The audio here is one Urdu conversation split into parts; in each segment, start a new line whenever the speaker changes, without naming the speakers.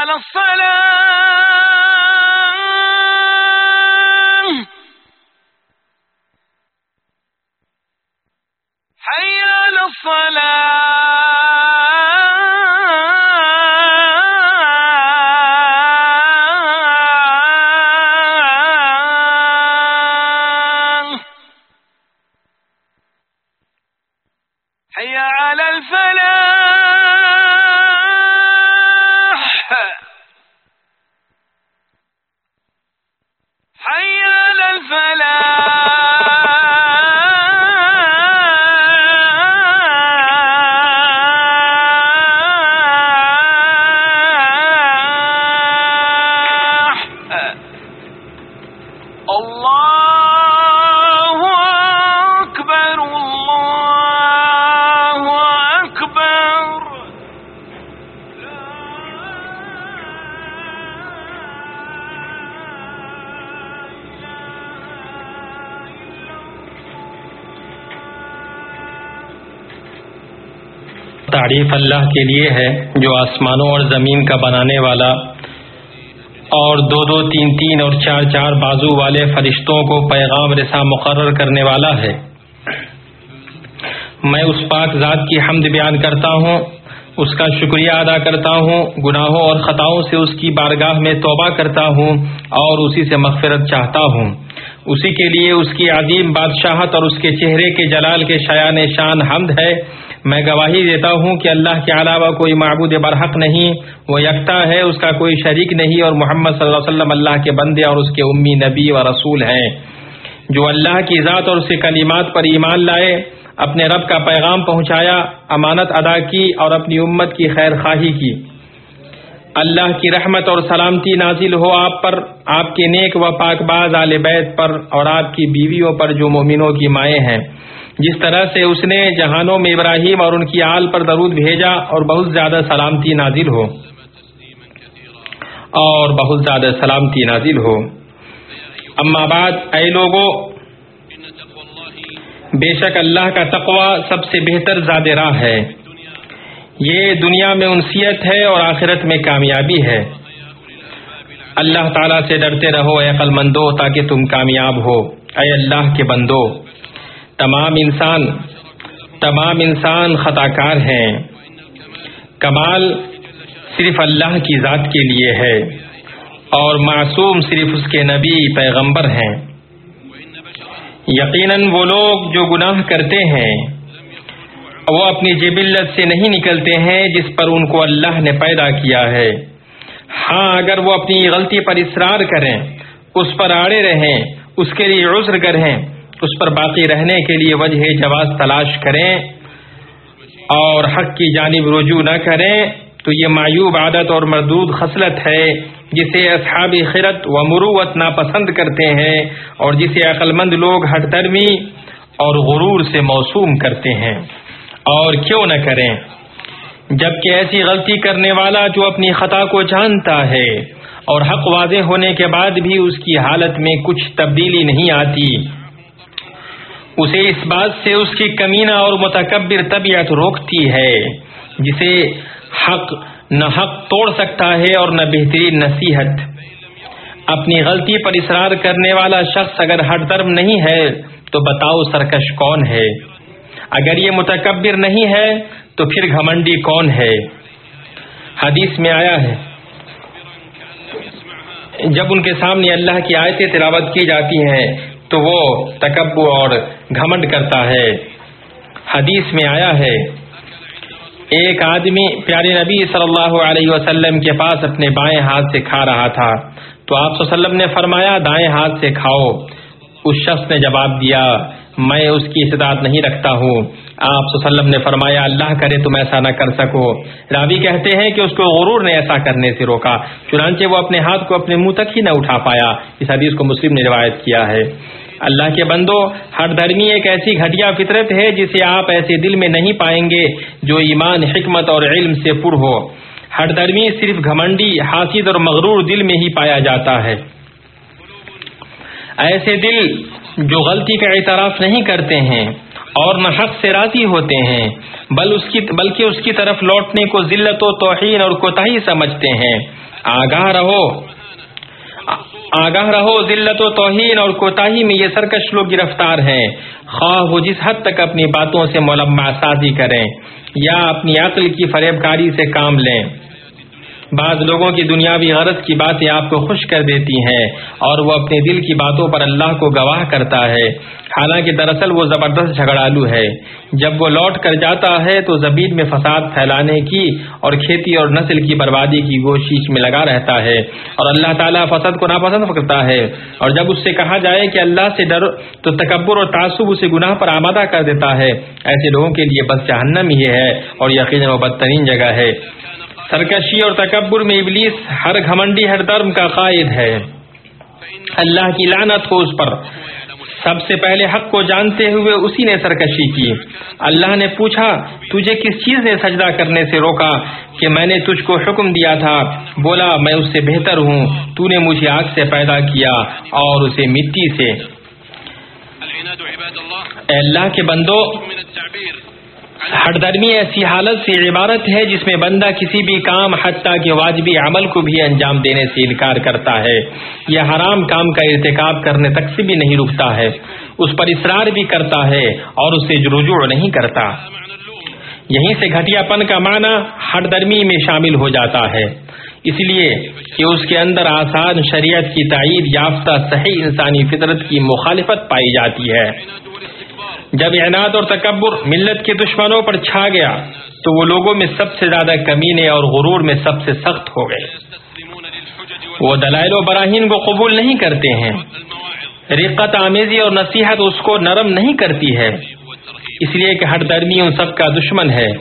على الصلاة. فلا
تعریف اللہ کے لیے ہے، جو آسمانوں اور زمین کا بنانے والا اور دو دو تین تین اور چار چار بازو والے فرشتوں کو پیغام رسا مقرر کرنے والا ہے۔ میں اس پاک ذات کی حمد بیان کرتا ہوں، اس کا شکریہ ادا کرتا ہوں، گناہوں اور خطاؤں سے اس کی بارگاہ میں توبہ کرتا ہوں اور اسی سے مغفرت چاہتا ہوں۔ اسی کے لیے اس کی عظیم بادشاہت اور اس کے چہرے کے جلال کے شایان شان حمد ہے۔ میں گواہی دیتا ہوں کہ اللہ کے علاوہ کوئی معبود برحق نہیں، وہ یکتا ہے، اس کا کوئی شریک نہیں اور محمد صلی اللہ علیہ وسلم اللہ کے بندے اور اس کے امی نبی و رسول ہیں۔ جو اللہ کی ذات اور اس کے کلمات پر ایمان لائے، اپنے رب کا پیغام پہنچایا، امانت ادا کی اور اپنی امت کی خیر خواہی کی۔ اللہ کی رحمت اور سلامتی نازل ہو آپ پر، آپ کے نیک و پاک باز آل بیت پر اور آپ کی بیویوں پر جو مومنوں کی مائیں ہیں۔ جس طرح سے اس نے جہانوں میں ابراہیم اور ان کی آل پر درود بھیجا اور بہت زیادہ سلامتی نازل ہو۔ اور بہت زیادہ سلامتی نازل ہو۔ اما بعد، اے لوگوں بے شک اللہ کا تقوی سب سے بہتر زاد راہ ہے۔ یہ دنیا میں انسیت ہے اور آخرت میں کامیابی ہے۔ اللہ تعالیٰ سے ڈرتے رہو اے عقل مندو تاکہ تم کامیاب ہو۔ اے اللہ کے بندو، تمام انسان تمام انسان خطا کار ہیں۔ کمال صرف اللہ کی ذات کے لیے ہے اور معصوم صرف اس کے نبی، پیغمبر ہیں۔ یقیناً وہ لوگ جو گناہ کرتے ہیں وہ اپنی جبلت سے نہیں نکلتے ہیں جس پر ان کو اللہ نے پیدا کیا ہے۔ ہاں اگر وہ اپنی غلطی پر اصرار کریں، اس پر آڑے رہیں، اس کے لیے عذر کریں، اس پر باقی رہنے کے لیے وجہ جواز تلاش کریں اور حق کی جانب رجوع نہ کریں، تو یہ معیوب عادت اور مردود خصلت ہے جسے اصحاب خرت و مروت ناپسند کرتے ہیں اور جسے عقلمند لوگ ہٹ درمی اور غرور سے موسوم کرتے ہیں۔ اور کیوں نہ کریں۔ جبکہ ایسی غلطی کرنے والا جو اپنی خطا کو جانتا ہے اور حق واضح ہونے کے بعد بھی اس کی حالت میں کچھ تبدیلی نہیں آتی، اسے اس بات سے اس کی کمینہ اور متکبر طبیعت روکتی ہے، جسے حق نہ حق توڑ سکتا ہے اور نہ بہترین نصیحت۔ اپنی غلطی پر اصرار کرنے والا شخص اگر ہر درم نہیں ہے، تو بتاؤ سرکش کون ہے۔ اگر یہ متکبر نہیں ہے تو پھر گھمنڈی کون ہے؟ حدیث میں آیا ہے۔ جب ان کے سامنے اللہ کی آیتیں تلاوت کی جاتی ہیں تو وہ تکبر اور گھمنڈ کرتا ہے۔ حدیث میں آیا ہے۔ ایک آدمی پیارے نبی صلی اللہ علیہ وسلم کے پاس اپنے بائیں ہاتھ سے کھا رہا تھا۔ تو آپ وسلم نے فرمایا، دائیں ہاتھ سے کھاؤ۔ اس شخص نے جواب دیا میں اس کی استطاعت نہیں رکھتا ہوں۔ آپ وسلم نے فرمایا، اللہ کرے تم ایسا نہ کر سکو۔ راوی کہتے ہیں کہ اس کو غرور نے ایسا کرنے سے روکا، چنانچہ وہ اپنے ہاتھ کو اپنے منہ تک ہی نہ اٹھا پایا۔ اس حدیث کو مسلم نے روایت کیا ہے۔ اللہ کے بندو، ہر دھرمی ایک ایسی گھٹیا فطرت ہے جسے آپ ایسے دل میں نہیں پائیں گے جو ایمان، حکمت اور علم سے پر ہو۔ ہر درمی صرف گھمنڈی حاصد اور مغرور دل میں ہی پایا جاتا ہے۔ ایسے دل جو غلطی کا اعتراف نہیں کرتے ہیں اور نہ حق سے راضی ہوتے ہیں، بل اس کی بلکہ اس کی طرف لوٹنے کو ذلت و توہین اور کوتاہی سمجھتے ہیں۔ آگاہ رہو۔ آگاہ رہو، ذلت و توہین اور کوتاہی میں یہ سرکش لوگ گرفتار ہیں۔ خواہ وہ جس حد تک اپنی باتوں سے ملما سازی کریں، یا اپنی عقل کی فریب کاری سے کام لیں۔ بعض لوگوں کی دنیاوی غرض کی باتیں آپ کو خوش کر دیتی ہیں اور وہ اپنے دل کی باتوں پر اللہ کو گواہ کرتا ہے۔ حالانکہ دراصل وہ زبردست جھگڑالو ہے۔ جب وہ لوٹ کر جاتا ہے تو زمین میں فساد پھیلانے کی اور کھیتی اور نسل کی بربادی کی کوشش میں لگا رہتا ہے اور اللہ تعالیٰ فساد کو ناپسند کرتا ہے۔ اور جب اس سے کہا جائے کہ اللہ سے ڈر تو تکبر اور تعصب اسے گناہ پر آمادہ کر دیتا ہے۔ ایسے لوگوں کے لیے بس جہنم ہی ہے اور یقیناً وہ بدترین جگہ ہے۔ سرکشی اور تکبر میں ابلیس ہر گھمنڈی ہر درم کا قائد ہے۔ اللہ کی لعنت ہو اس پر۔ سب سے پہلے حق کو جانتے ہوئے اسی نے سرکشی کی۔ اللہ نے پوچھا، تجھے کس چیز نے سجدہ کرنے سے روکا کہ میں نے تجھ کو حکم دیا تھا؟ بولا، میں اس سے بہتر ہوں۔ تو نے مجھے آگ سے پیدا کیا اور اسے مٹی سے۔ اے اللہ کے بندو ہر درمی ایسی حالت سے عبارت ہے جس میں بندہ کسی بھی کام حتیٰ کہ واجبی عمل کو بھی انجام دینے سے انکار کرتا ہے۔ یہ حرام کام کا ارتکاب کرنے تک سے بھی نہیں رکتا ہے۔ اس پر اصرار بھی کرتا ہے اور اسے رجوع نہیں کرتا۔ یہیں سے گھٹیا پن کا معنی ہر درمی میں شامل ہو جاتا ہے۔ اس لیے کہ اس کے اندر آسان شریعت کی تائید یافتہ صحیح انسانی فطرت کی مخالفت پائی جاتی ہے۔ جب اعناد اور تکبر ملت کے دشمنوں پر چھا گیا، تو وہ لوگوں میں سب سے زیادہ کمینے اور غرور میں سب سے سخت ہو گئے۔ وہ دلائل و براہین کو قبول نہیں کرتے ہیں۔ رقت، آمیزی اور نصیحت اس کو نرم نہیں کرتی ہے۔ اس لیے کہ ہر درمی ان سب کا دشمن ہے۔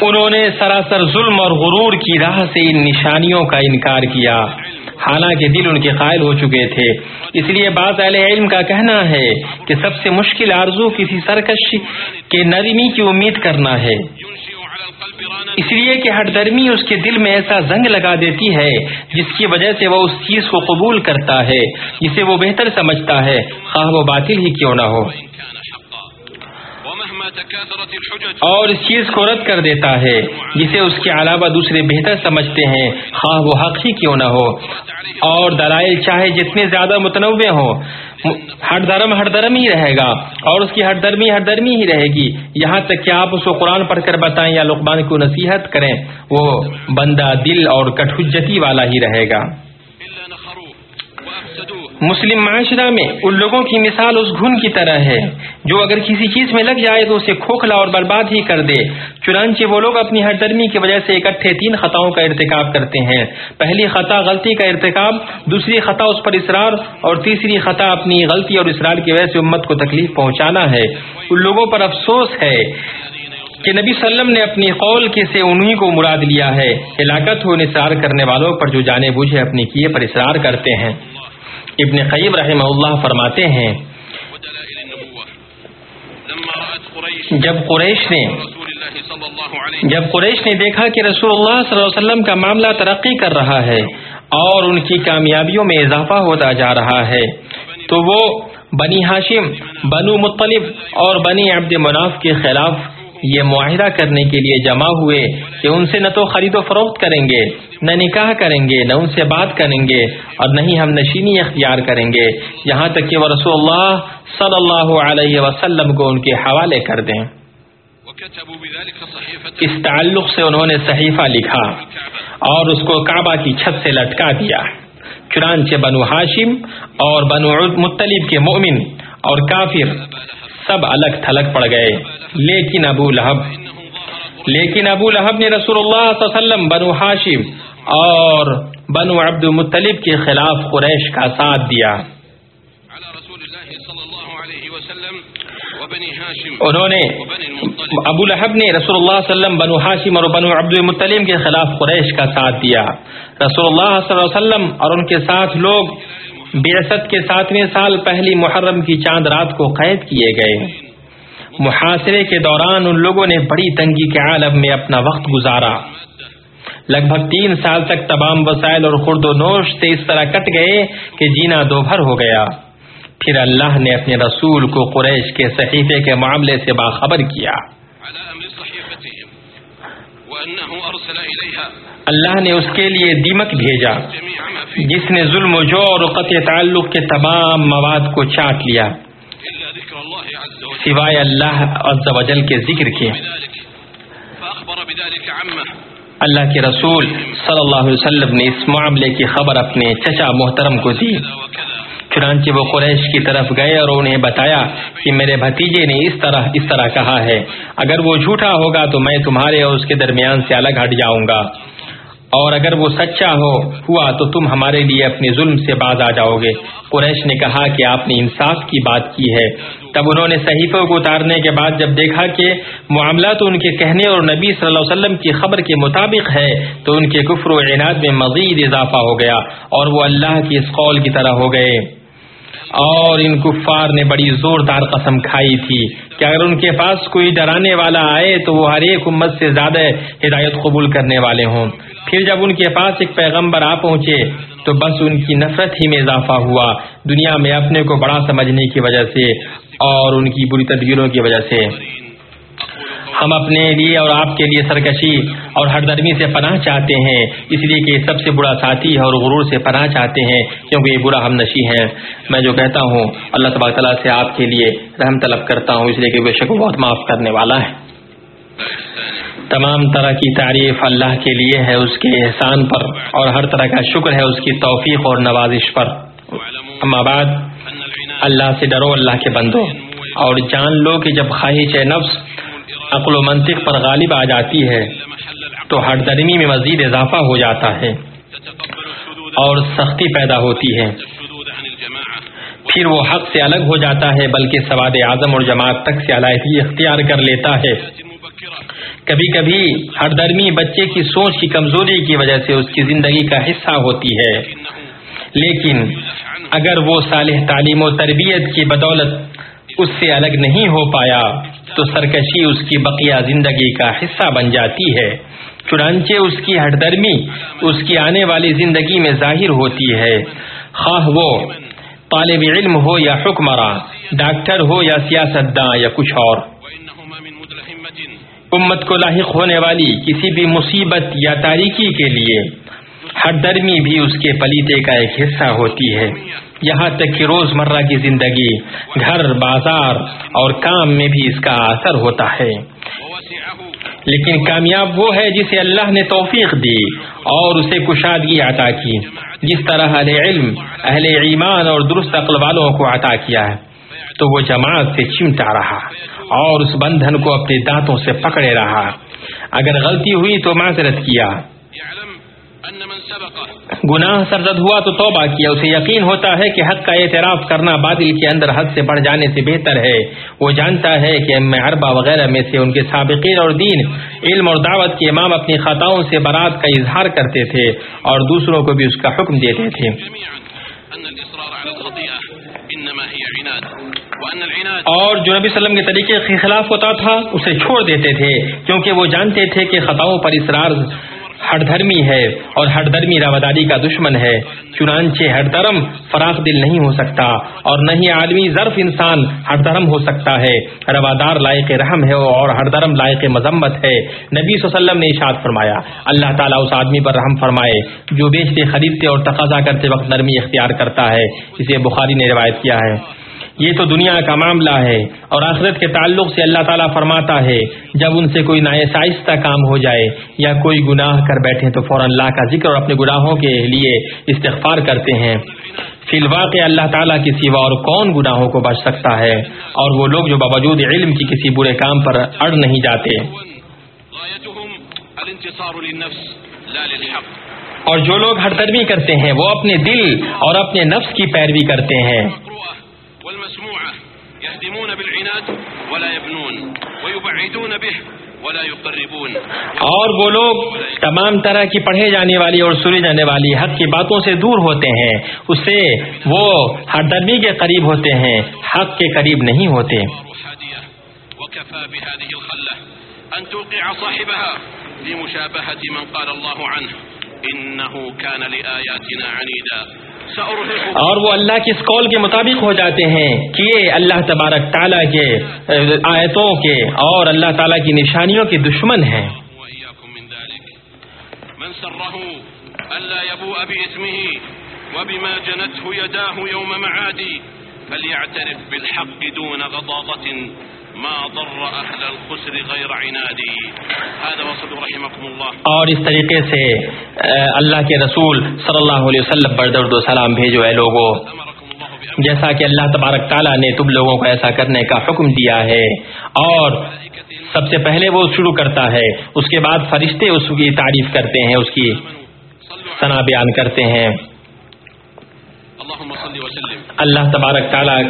انہوں نے سراسر ظلم اور غرور کی راہ سے ان نشانیوں کا انکار کیا۔ حالانکہ دل ان کے قائل ہو چکے تھے۔ اس لیے بعض اہل علم کا کہنا ہے کہ سب سے مشکل آرزو کسی سرکش کے نرمی کی امید کرنا ہے۔ اس لیے کہ ہر درمی اس کے دل میں ایسا زنگ لگا دیتی ہے، جس کی وجہ سے وہ اس چیز کو قبول کرتا ہے، جسے وہ بہتر سمجھتا ہے۔ خواہ وہ باطل ہی کیوں نہ ہو۔ اور اس چیز کو رد کر دیتا ہے جسے اس کے علاوہ دوسرے بہتر سمجھتے ہیں۔ خواہ وہ حق ہی کیوں نہ ہو۔ اور دلائل چاہے جتنے زیادہ متنوع ہوں ہر دھرم ہر درم ہی رہے گا۔ اور اس کی ہر درمی ہر درمی ہی رہے گی۔ یہاں تک کہ آپ اس کو قرآن پڑھ کر بتائیں یا لقمان کو نصیحت کریں وہ بندہ دل اور کٹھجتی والا ہی رہے گا۔ مسلم معاشرہ میں ان لوگوں کی مثال اس گھن کی طرح ہے۔ جو اگر کسی چیز میں لگ جائے تو اسے کھوکھلا اور برباد ہی کر دے۔ چنانچہ وہ لوگ اپنی ہر درمی کی وجہ سے اکٹھے تین خطاؤں کا ارتکاب کرتے ہیں۔ پہلی خطا غلطی کا ارتکاب، دوسری خطا اس پر اصرار، اور تیسری خطا اپنی غلطی اور اسرار کی وجہ سے امت کو تکلیف پہنچانا ہے۔ ان لوگوں پر افسوس ہے کہ نبی وسلم نے اپنی قول کے سے انہی کو مراد لیا ہے۔ ہلاکت ہو نثار کرنے والوں پر جو جانے بوجھے اپنی کیے پر اصرار کرتے ہیں۔ ابن قیب رحمہ اللہ فرماتے ہیں جب قریش نے جب قریش نے دیکھا کہ رسول اللہ صلی اللہ علیہ وسلم کا معاملہ ترقی کر رہا ہے اور ان کی کامیابیوں میں اضافہ ہوتا جا رہا ہے تو وہ بنی ہاشم بنو مطلب اور بنی عبد مناف کے خلاف یہ معاہدہ کرنے کے لیے جمع ہوئے کہ ان سے نہ تو خرید و فروخت کریں گے، نہ نکاح کریں گے، نہ ان سے بات کریں گے اور نہ ہی ہم نشینی اختیار کریں گے۔ یہاں تک کہ وہ رسول اللہ صلی اللہ علیہ وسلم کو ان کے حوالے کر دیں۔ اس تعلق سے انہوں نے صحیفہ لکھا اور اس کو کعبہ کی چھت سے لٹکا دیا۔ چنانچہ بنو ہاشم اور بنو مطلب کے مومن اور کافر سب الگ تھلگ پڑ گئے۔ لیکن ابو لہب لیکن ابو لہب نے رسول اللہ صلی اللہ علیہ وسلم بنو ہاشم اور بنو عبد مطلب کے خلاف قریش کا ساتھ دیا۔ انہوں نے
المطلب۔
ابو لہب نے رسول اللہ صلی اللہ علیہ وسلم بنو ہاشم اور بنو عبد المطلیم کے خلاف قریش کا ساتھ دیا۔ رسول اللہ صلی اللہ علیہ وسلم اور ان کے ساتھ لوگ بیست کے ساتویں سال پہلی محرم کی چاند رات کو قید کیے گئے۔ محاصرے کے دوران ان لوگوں نے بڑی تنگی کے عالم میں اپنا وقت گزارا۔ لگ بھگ تین سال تک تمام وسائل اور خرد و نوش سے اس طرح کٹ گئے کہ جینا دو بھر ہو گیا۔ پھر اللہ نے اپنے رسول کو قریش کے صحیفے کے معاملے سے باخبر کیا۔ اللہ نے اس کے لیے دیمک بھیجا، جس نے ظلم و جور اور قطع تعلق کے تمام مواد کو چاٹ لیا
إلا ذكر الله عز وجل
سوائے اللہ عز و جل کے ذکر کے اللہ کے رسول صلی اللہ علیہ وسلم نے اس معاملے کی خبر اپنے چچا محترم کو دی۔ چنانچہ وہ قریش کی طرف گئے اور انہیں بتایا کہ میرے بھتیجے نے اس طرح اس طرح کہا ہے، اگر وہ جھوٹا ہوگا تو میں تمہارے اور اس کے درمیان سے الگ ہٹ جاؤں گا۔ اور اگر وہ سچا ہو، ہوا تو تم ہمارے لیے اپنے ظلم سے باز آ جاؤ گے۔ قریش نے کہا کہ آپ نے انصاف کی بات کی ہے۔ تب انہوں نے صحیفوں کو اتارنے کے بعد جب دیکھا کہ معاملہ تو ان کے کہنے اور نبی صلی اللہ علیہ وسلم کی خبر کے مطابق ہے، تو ان کے کفر و عناد میں مزید اضافہ ہو گیا اور وہ اللہ کی اس قول کی طرح ہو گئے۔ اور ان کفار نے بڑی زوردار قسم کھائی تھی کہ اگر ان کے پاس کوئی ڈرانے والا آئے تو وہ ہر ایک امت سے زیادہ ہدایت قبول کرنے والے ہوں۔ پھر جب ان کے پاس ایک پیغمبر آ پہنچے تو بس ان کی نفرت ہی میں اضافہ ہوا دنیا میں اپنے کو بڑا سمجھنے کی وجہ سے اور ان کی بری تدبیروں کی وجہ سے۔ ہم اپنے لیے اور آپ کے لیے سرکشی اور ہر درمی سے پناہ چاہتے ہیں، اس لیے کہ سب سے برا ساتھی ہے اور غرور سے پناہ چاہتے ہیں، کیونکہ یہ برا ہم نشی ہیں۔ میں جو کہتا ہوں، اللہ تبارک تعالیٰ سے آپ کے لیے رحم طلب کرتا ہوں، اس لیے کہ بے شک بہت معاف کرنے والا ہے۔ تمام طرح کی تعریف اللہ کے لیے ہے، اس کے احسان پر اور ہر طرح کا شکر ہے، اس کی توفیق اور نوازش پر۔ اما بعد، اللہ سے ڈرو اللہ کے بندو اور جان لو کہ جب خواہش نفس عقل و منطق پر غالب آ جاتی ہے، تو ہر درمی میں مزید اضافہ ہو جاتا ہے اور سختی پیدا ہوتی ہے۔ پھر وہ حق سے الگ ہو جاتا ہے، بلکہ سواد اعظم اور جماعت تک سے علیحدگی اختیار کر لیتا ہے۔ کبھی کبھی ہر درمی بچے کی سوچ کی کمزوری کی وجہ سے اس کی زندگی کا حصہ ہوتی ہے۔ لیکن اگر وہ صالح تعلیم و تربیت کی بدولت اس سے الگ نہیں ہو پایا تو سرکشی اس کی بقیہ زندگی کا حصہ بن جاتی ہے۔ چنانچہ اس کی ہر درمی اس کی آنے والی زندگی میں ظاہر ہوتی ہے۔ خواہ وہ طالب علم ہو یا حکمراں، ڈاکٹر ہو یا سیاستداں یا کچھ اور۔ امت کو لاحق ہونے والی کسی بھی مصیبت یا تاریکی کے لیے ہر درمی بھی اس کے پلیتے کا ایک حصہ ہوتی ہے۔ یہاں تک کہ روز مرہ کی زندگی گھر، بازار اور کام میں بھی اس کا اثر ہوتا ہے۔ لیکن کامیاب وہ ہے جسے اللہ نے توفیق دی اور اسے کشادگی عطا کی، جس طرح اہل علم، اہل ایمان اور درست عقل والوں کو عطا کیا ہے۔ تو وہ جماعت سے چمٹا رہا اور اس بندھن کو اپنے دانتوں سے پکڑے رہا۔ اگر غلطی ہوئی تو معذرت کیا
يعلم أن من سبقه
گناہ سرزد ہوا تو توبہ کیا۔ اسے یقین ہوتا ہے کہ حق کا اعتراف کرنا بادل کے اندر حد سے بڑھ جانے سے بہتر ہے۔ وہ جانتا ہے کہ ام اربا وغیرہ میں سے ان کے سابقین اور دین علم اور دعوت کے امام اپنی خطاؤں سے برات کا اظہار کرتے تھے اور دوسروں کو بھی اس کا حکم دیتے تھے۔ اور جو نبی صلی اللہ علیہ وسلم کے طریقے کے خلاف ہوتا تھا، اسے چھوڑ دیتے تھے، کیونکہ وہ جانتے تھے کہ خطاؤں پر اصرار ہر دھرمی ہے اور ہر دھرمی رواداری کا دشمن ہے۔ چنانچہ ہر دھرم فراخ دل نہیں ہو سکتا اور نہ ہی عالمی ظرف انسان ہر دھرم ہو سکتا ہے۔ روادار لائق رحم ہے اور ہر دھرم لائق مذمت ہے۔ نبی صلی اللہ علیہ وسلم نے اشاد فرمایا، اللہ تعالیٰ اس آدمی پر رحم فرمائے جو بیچتے خریدتے اور تقاضا کرتے وقت نرمی اختیار کرتا ہے۔ اسے بخاری نے روایت کیا ہے۔ یہ تو دنیا کا معاملہ ہے اور آخرت کے تعلق سے اللہ تعالیٰ فرماتا ہے، جب ان سے کوئی نائسائستہ کام ہو جائے یا کوئی گناہ کر بیٹھے تو فوراً اللہ کا ذکر اور اپنے گناہوں کے لیے استغفار کرتے ہیں۔ فی الواقع اللہ تعالیٰ کے سوا اور کون گناہوں کو بچ سکتا ہے؟ اور وہ لوگ جو باوجود علم کی کسی برے کام پر اڑ نہیں جاتے۔ اور جو لوگ ہر درمی کرتے ہیں، وہ اپنے دل اور اپنے نفس کی پیروی کرتے ہیں۔
يهدمون بالعناد
ولا يبنون ويبعدون به ولا يقربون.
اور وہ لوگ تمام طرح کی پڑھے جانے والی اور سنی جانے والی حق کی باتوں سے دور ہوتے ہیں اس سے وہ ہر درمی کے قریب ہوتے ہیں حق کے قریب نہیں ہوتے۔
وكفى بهذه الخلة أن توقع صاحبها لمشابهة من قال الله عنه إنه كان لآياتنا عنيدا.
اور وہ اللہ کی اس قول کے مطابق ہو جاتے ہیں کہ یہ اللہ تبارک تعالیٰ کے آیتوں کے اور اللہ تعالیٰ کی نشانیوں کے دشمن ہیں۔
يوم معادي فليعترف بالحق دون غضاضة ما ضر أهل الخسر غير عنادي. هذا وصل رحمكم الله.
اور اس طریقے سے اللہ کے رسول صلی اللہ علیہ وسلم پر درد و سلام بھیجو اے لوگوں جیسا کہ اللہ تبارک تعالیٰ نے تم لوگوں کو ایسا کرنے کا حکم دیا ہے۔ اور سب سے پہلے وہ شروع کرتا ہے اس کے بعد فرشتے اس کی تعریف کرتے ہیں اس کی ثنا بیان کرتے ہیں۔ اللہ تبارک تعالیٰ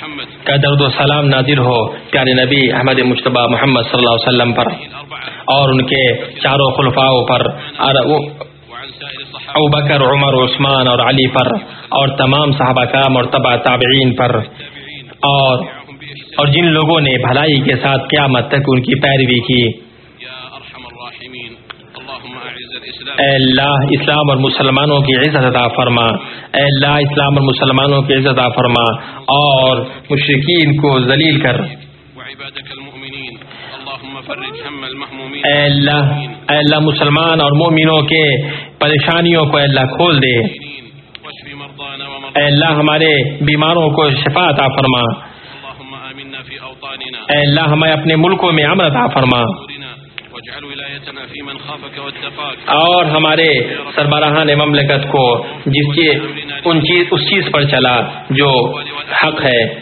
کا درد و سلام نازل ہو، پیارے نبی احمد مشتبہ محمد صلی اللہ علیہ وسلم پر اور ان کے چاروں خلفاؤں پر، اور ابو بکر، عمر، عثمان اور علی پر، اور تمام صحابہ کام اور تبع تابعین پر، اور اور جن لوگوں نے بھلائی کے ساتھ قیامت تک ان کی پیروی کی۔ اے اللہ اسلام اور مسلمانوں کی عزت عطا فرما۔ اے اللہ اسلام اور مسلمانوں کی عزت عطا فرما۔ اور مشرقین کو ذلیل کر۔ اے اللہ اے اللہ مسلمان اور مومنوں کے پریشانیوں کو اے اللہ کھول دے۔ اے اللہ ہمارے بیماروں کو شفا عطا فرما۔ اے اللہ ہمیں اپنے ملکوں میں امن عطا فرما۔ اور ہمارے سربراہان مملکت کو جس کی ان چیز اس چیز پر چلا جو حق ہے۔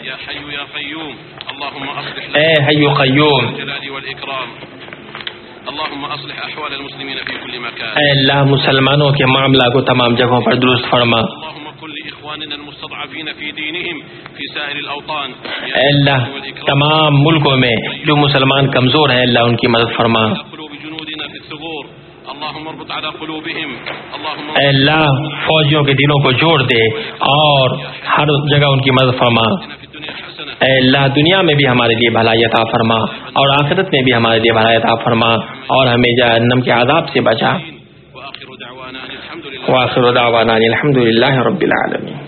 اے
لنا
حی قیوم۔ اے اللہ مسلمانوں کے معاملہ کو تمام جگہوں پر درست فرما۔ اے اللہ تمام ملکوں میں جو مسلمان کمزور ہیں اللہ ان کی مدد فرما۔
على قلوبهم۔ اللهم
اے اللہ فوجیوں کے دلوں کو جوڑ دے اور ہر جگہ ان کی مدد فرما۔ اے اللہ دنیا میں بھی ہمارے لیے بھلائی عطا فرما اور آخرت میں بھی ہمارے لیے بھلائی عطا فرما اور ہمیں جہنم کے عذاب سے بچا۔ واخر دعوانا الحمد للہ رب العالمین